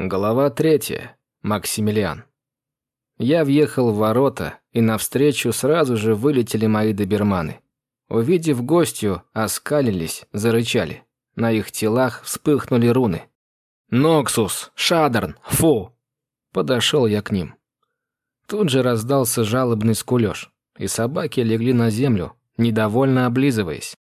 Глава третья. Максимилиан. Я въехал в ворота, и навстречу сразу же вылетели мои доберманы. Увидев гостью, оскалились, зарычали. На их телах вспыхнули руны. «Ноксус! Шадерн! Фу!» Подошел я к ним. Тут же раздался жалобный скулёж, и собаки легли на землю, недовольно облизываясь.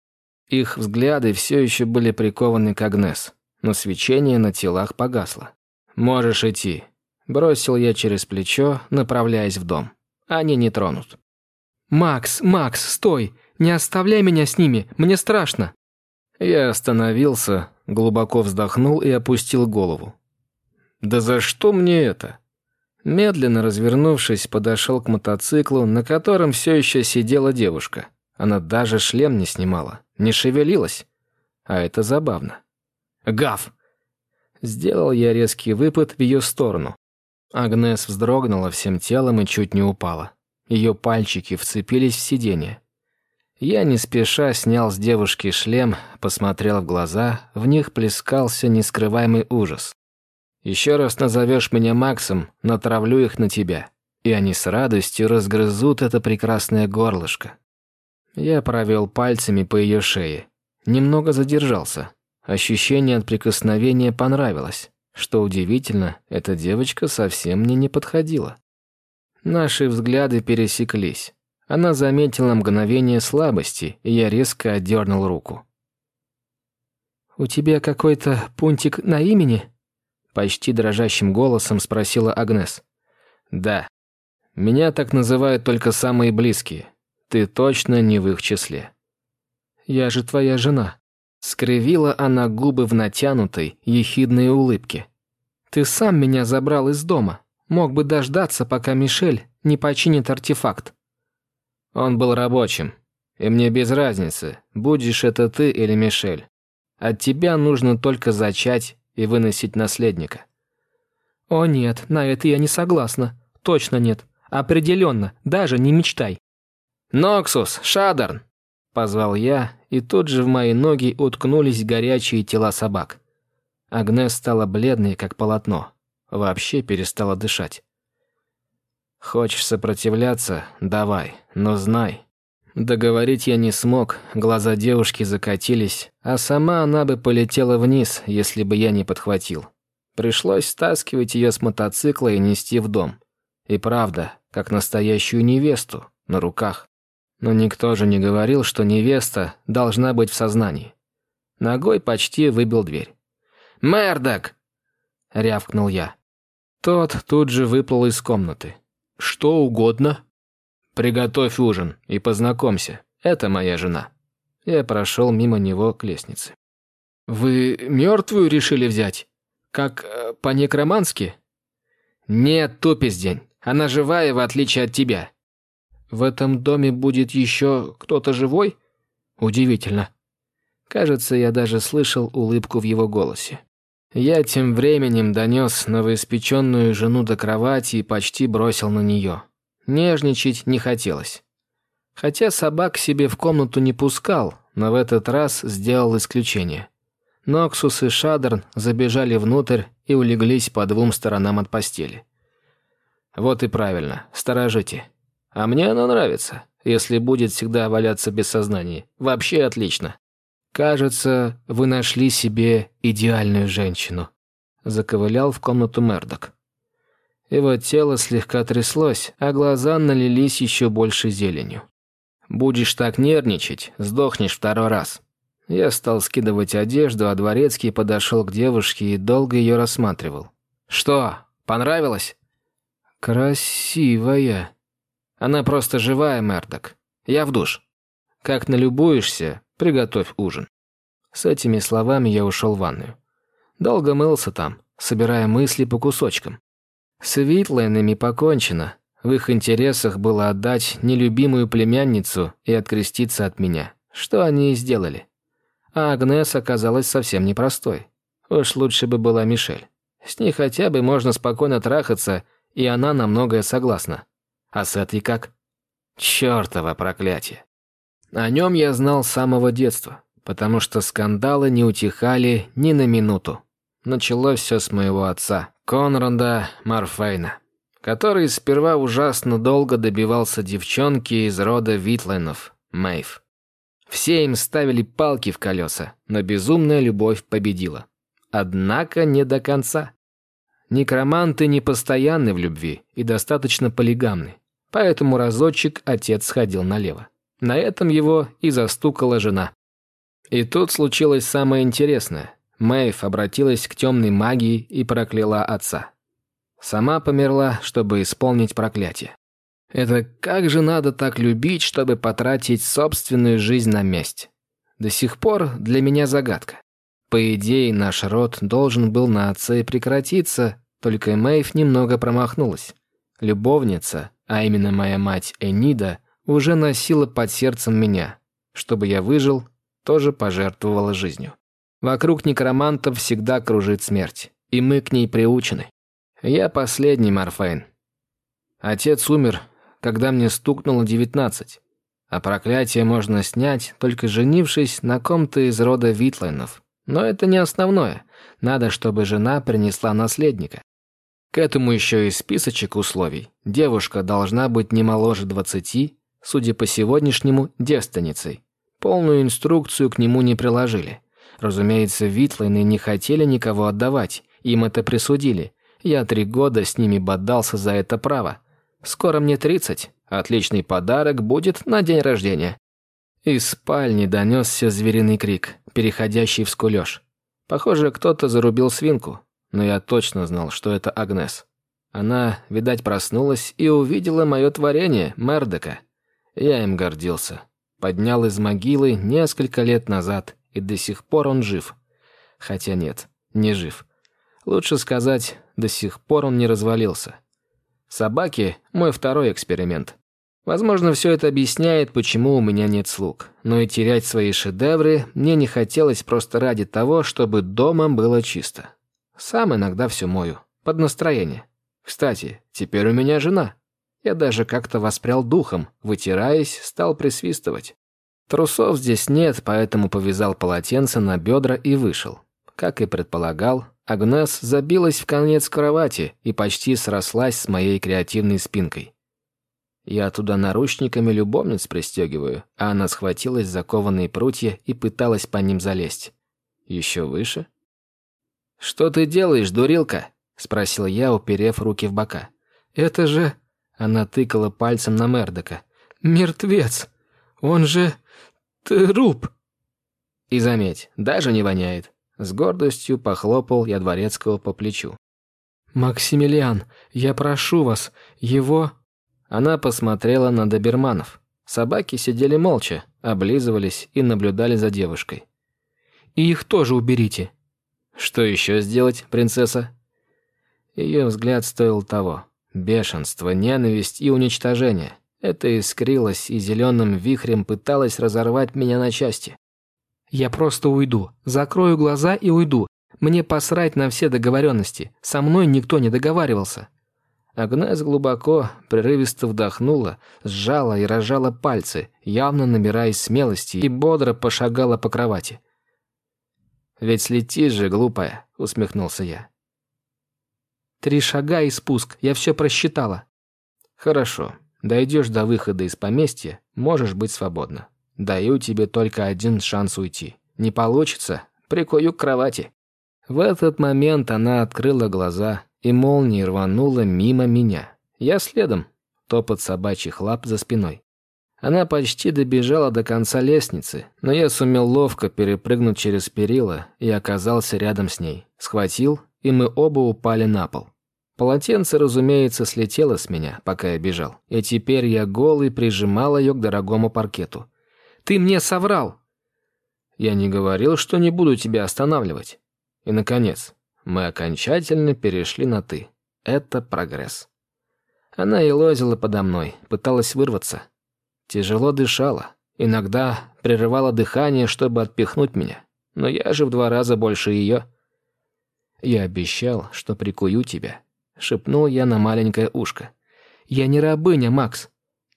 Их взгляды все еще были прикованы к Агнес, но свечение на телах погасло. «Можешь идти», – бросил я через плечо, направляясь в дом. «Они не тронут». «Макс, Макс, стой! Не оставляй меня с ними, мне страшно!» Я остановился, глубоко вздохнул и опустил голову. «Да за что мне это?» Медленно развернувшись, подошел к мотоциклу, на котором все еще сидела девушка. Она даже шлем не снимала, не шевелилась. А это забавно. «Гав!» Сделал я резкий выпад в ее сторону. Агнес вздрогнула всем телом и чуть не упала. Ее пальчики вцепились в сиденье. Я не спеша снял с девушки шлем, посмотрел в глаза, в них плескался нескрываемый ужас. «Еще раз назовешь меня Максом, натравлю их на тебя, и они с радостью разгрызут это прекрасное горлышко». Я провел пальцами по ее шее. Немного задержался, Ощущение от прикосновения понравилось. Что удивительно, эта девочка совсем мне не подходила. Наши взгляды пересеклись. Она заметила мгновение слабости, и я резко отдернул руку. «У тебя какой-то пунктик на имени?» Почти дрожащим голосом спросила Агнес. «Да. Меня так называют только самые близкие. Ты точно не в их числе». «Я же твоя жена». Скривила она губы в натянутой, ехидной улыбке. «Ты сам меня забрал из дома. Мог бы дождаться, пока Мишель не починит артефакт». Он был рабочим. И мне без разницы, будешь это ты или Мишель. От тебя нужно только зачать и выносить наследника. О нет, на это я не согласна. Точно нет. Определенно, даже не мечтай. «Ноксус, Шадарн!» – позвал я, и тут же в мои ноги уткнулись горячие тела собак. Агнес стала бледной, как полотно. Вообще перестала дышать. «Хочешь сопротивляться? Давай, но знай». Договорить я не смог, глаза девушки закатились, а сама она бы полетела вниз, если бы я не подхватил. Пришлось стаскивать ее с мотоцикла и нести в дом. И правда, как настоящую невесту, на руках. Но никто же не говорил, что невеста должна быть в сознании. Ногой почти выбил дверь. «Мердок!» — рявкнул я. Тот тут же выплыл из комнаты. «Что угодно?» «Приготовь ужин и познакомься. Это моя жена». Я прошел мимо него к лестнице. «Вы мертвую решили взять? Как э, по-некромански?» «Нет, тупиздень. Она живая, в отличие от тебя. В этом доме будет еще кто-то живой? Удивительно. Кажется, я даже слышал улыбку в его голосе. Я тем временем донес новоиспеченную жену до кровати и почти бросил на нее. Нежничать не хотелось. Хотя собак себе в комнату не пускал, но в этот раз сделал исключение. Ноксус и Шадерн забежали внутрь и улеглись по двум сторонам от постели. Вот и правильно, сторожите. А мне она нравится, если будет всегда валяться без сознания. Вообще отлично. Кажется, вы нашли себе идеальную женщину. Заковылял в комнату Мердок. Его тело слегка тряслось, а глаза налились еще больше зеленью. «Будешь так нервничать, сдохнешь второй раз». Я стал скидывать одежду, а Дворецкий подошел к девушке и долго ее рассматривал. «Что, понравилось?» «Красивая», она просто живая, Мердок. Я в душ. Как налюбуешься, приготовь ужин». С этими словами я ушел в ванную. Долго мылся там, собирая мысли по кусочкам. С Витлайнами покончено. В их интересах было отдать нелюбимую племянницу и откреститься от меня. Что они и сделали. А Агнес оказалась совсем непростой. Уж лучше бы была Мишель. С ней хотя бы можно спокойно трахаться, и она на многое согласна. А с этой как? Чёртово проклятие. О нем я знал с самого детства, потому что скандалы не утихали ни на минуту. Началось все с моего отца, Конрада Марфейна, который сперва ужасно долго добивался девчонки из рода Витленов, Мэйв. Все им ставили палки в колеса, но безумная любовь победила. Однако не до конца. Некроманты не постоянны в любви и достаточно полигамны. Поэтому разочек отец сходил налево. На этом его и застукала жена. И тут случилось самое интересное. Мэйв обратилась к темной магии и прокляла отца. Сама померла, чтобы исполнить проклятие. Это как же надо так любить, чтобы потратить собственную жизнь на месть? До сих пор для меня загадка. По идее, наш род должен был на отце прекратиться, только Мэйв немного промахнулась. Любовница, а именно моя мать Энида, уже носила под сердцем меня. Чтобы я выжил, тоже пожертвовала жизнью. Вокруг некромантов всегда кружит смерть, и мы к ней приучены. Я последний Марфейн. Отец умер, когда мне стукнуло девятнадцать, а проклятие можно снять, только женившись на ком-то из рода Витлайнов. Но это не основное. Надо, чтобы жена принесла наследника. К этому еще и списочек условий. Девушка должна быть не моложе двадцати, судя по сегодняшнему, девственницей. Полную инструкцию к нему не приложили. Разумеется, Витлайны не хотели никого отдавать, им это присудили. Я три года с ними бодался за это право. Скоро мне тридцать. Отличный подарок будет на день рождения. Из спальни донесся звериный крик, переходящий в скулёж. Похоже, кто-то зарубил свинку, но я точно знал, что это Агнес. Она, видать, проснулась и увидела мое творение, Мердека. Я им гордился. Поднял из могилы несколько лет назад, и до сих пор он жив. Хотя нет, не жив. Лучше сказать, до сих пор он не развалился. Собаки – мой второй эксперимент. Возможно, все это объясняет, почему у меня нет слуг. Но и терять свои шедевры мне не хотелось просто ради того, чтобы дома было чисто. Сам иногда все мою. Под настроение. Кстати, теперь у меня жена. Я даже как-то воспрял духом, вытираясь, стал присвистывать. Трусов здесь нет, поэтому повязал полотенце на бедра и вышел. Как и предполагал, Агнес забилась в конец кровати и почти срослась с моей креативной спинкой. Я туда наручниками любовниц пристегиваю, а она схватилась за кованые прутья и пыталась по ним залезть. Еще выше? «Что ты делаешь, дурилка?» — спросил я, уперев руки в бока. «Это же...» — она тыкала пальцем на Мердока. «Мертвец! Он же... труп!» И заметь, даже не воняет. С гордостью похлопал я Дворецкого по плечу. «Максимилиан, я прошу вас, его...» Она посмотрела на доберманов. Собаки сидели молча, облизывались и наблюдали за девушкой. «И их тоже уберите». «Что еще сделать, принцесса?» Ее взгляд стоил того. Бешенство, ненависть и уничтожение. Это искрилось и зеленым вихрем пыталось разорвать меня на части. Я просто уйду. Закрою глаза и уйду. Мне посрать на все договоренности. Со мной никто не договаривался». Агнес глубоко, прерывисто вдохнула, сжала и разжала пальцы, явно набираясь смелости, и бодро пошагала по кровати. «Ведь слетишь же, глупая», — усмехнулся я. «Три шага и спуск, я все просчитала». «Хорошо, дойдешь до выхода из поместья, можешь быть свободна. Даю тебе только один шанс уйти. Не получится, прикую к кровати». В этот момент она открыла глаза и молнией рванула мимо меня. Я следом, топот собачьих лап за спиной. Она почти добежала до конца лестницы, но я сумел ловко перепрыгнуть через перила и оказался рядом с ней. Схватил, и мы оба упали на пол. Полотенце, разумеется, слетело с меня, пока я бежал, и теперь я голый прижимал ее к дорогому паркету. Ты мне соврал!» «Я не говорил, что не буду тебя останавливать. И, наконец, мы окончательно перешли на «ты». Это прогресс». Она елозила подо мной, пыталась вырваться. Тяжело дышала, иногда прерывала дыхание, чтобы отпихнуть меня. Но я же в два раза больше ее. «Я обещал, что прикую тебя», — шепнул я на маленькое ушко. «Я не рабыня, Макс.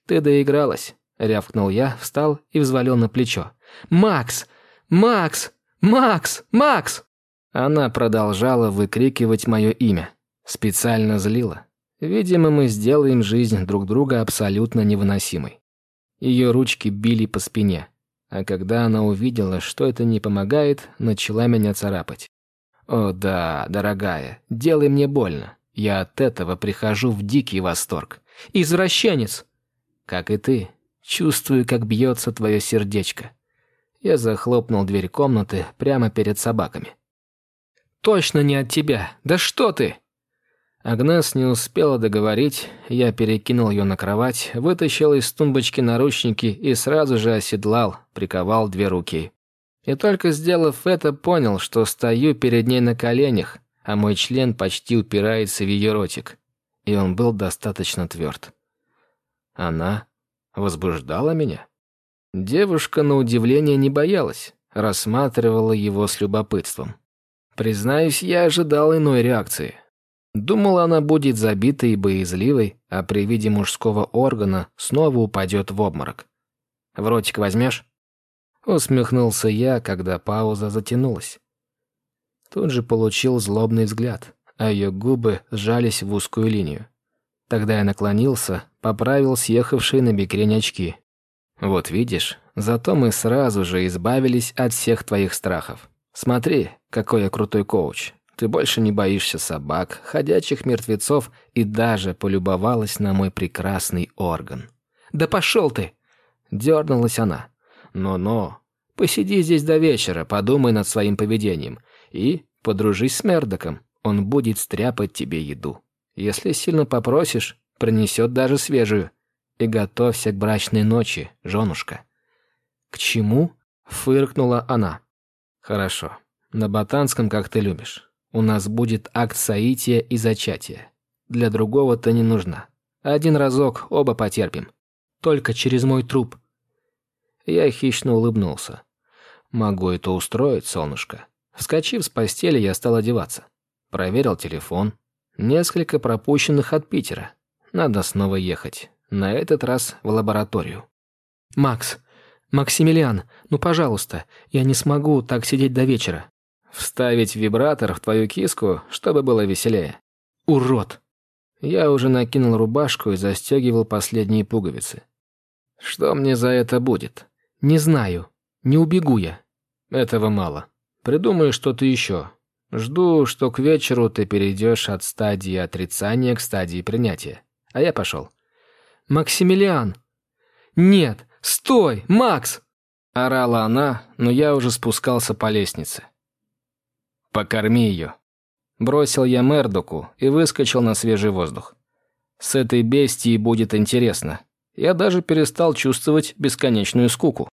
Ты доигралась. Рявкнул я, встал и взвалил на плечо. «Макс! Макс! Макс! Макс!» Она продолжала выкрикивать мое имя. Специально злила. Видимо, мы сделаем жизнь друг друга абсолютно невыносимой. Ее ручки били по спине, а когда она увидела, что это не помогает, начала меня царапать. «О да, дорогая, делай мне больно. Я от этого прихожу в дикий восторг. Извращенец!» «Как и ты. Чувствую, как бьется твое сердечко». Я захлопнул дверь комнаты прямо перед собаками. «Точно не от тебя. Да что ты!» Агнес не успела договорить, я перекинул ее на кровать, вытащил из тумбочки наручники и сразу же оседлал, приковал две руки. И только сделав это, понял, что стою перед ней на коленях, а мой член почти упирается в ее ротик. И он был достаточно тверд. Она возбуждала меня. Девушка, на удивление, не боялась, рассматривала его с любопытством. Признаюсь, я ожидал иной реакции. Думал, она будет забитой и боязливой, а при виде мужского органа снова упадет в обморок. «В ротик возьмешь?» Усмехнулся я, когда пауза затянулась. Тут же получил злобный взгляд, а ее губы сжались в узкую линию. Тогда я наклонился, поправил съехавшие на бекрень очки. «Вот видишь, зато мы сразу же избавились от всех твоих страхов. Смотри, какой я крутой коуч. Ты больше не боишься собак, ходячих мертвецов и даже полюбовалась на мой прекрасный орган. «Да пошел ты!» Дернулась она. «Но-но, посиди здесь до вечера, подумай над своим поведением. И подружись с Мердоком, он будет стряпать тебе еду. Если сильно попросишь, принесет даже свежую. И готовься к брачной ночи, женушка». «К чему?» — фыркнула она. «Хорошо. На ботанском, как ты любишь. У нас будет акт соития и зачатия. Для другого ты не нужна. Один разок оба потерпим. Только через мой труп. Я хищно улыбнулся. Могу это устроить, солнышко. Вскочив с постели, я стал одеваться. Проверил телефон. Несколько пропущенных от Питера. Надо снова ехать. На этот раз в лабораторию. «Макс, Максимилиан, ну пожалуйста, я не смогу так сидеть до вечера. Вставить вибратор в твою киску, чтобы было веселее. Урод. Я уже накинул рубашку и застегивал последние пуговицы. Что мне за это будет? Не знаю. Не убегу я. Этого мало. Придумаю что-то еще. Жду, что к вечеру ты перейдешь от стадии отрицания к стадии принятия. А я пошел. Максимилиан! Нет! Стой! Макс! Орала она, но я уже спускался по лестнице. «Покорми ее». Бросил я Мердоку и выскочил на свежий воздух. С этой бестией будет интересно. Я даже перестал чувствовать бесконечную скуку.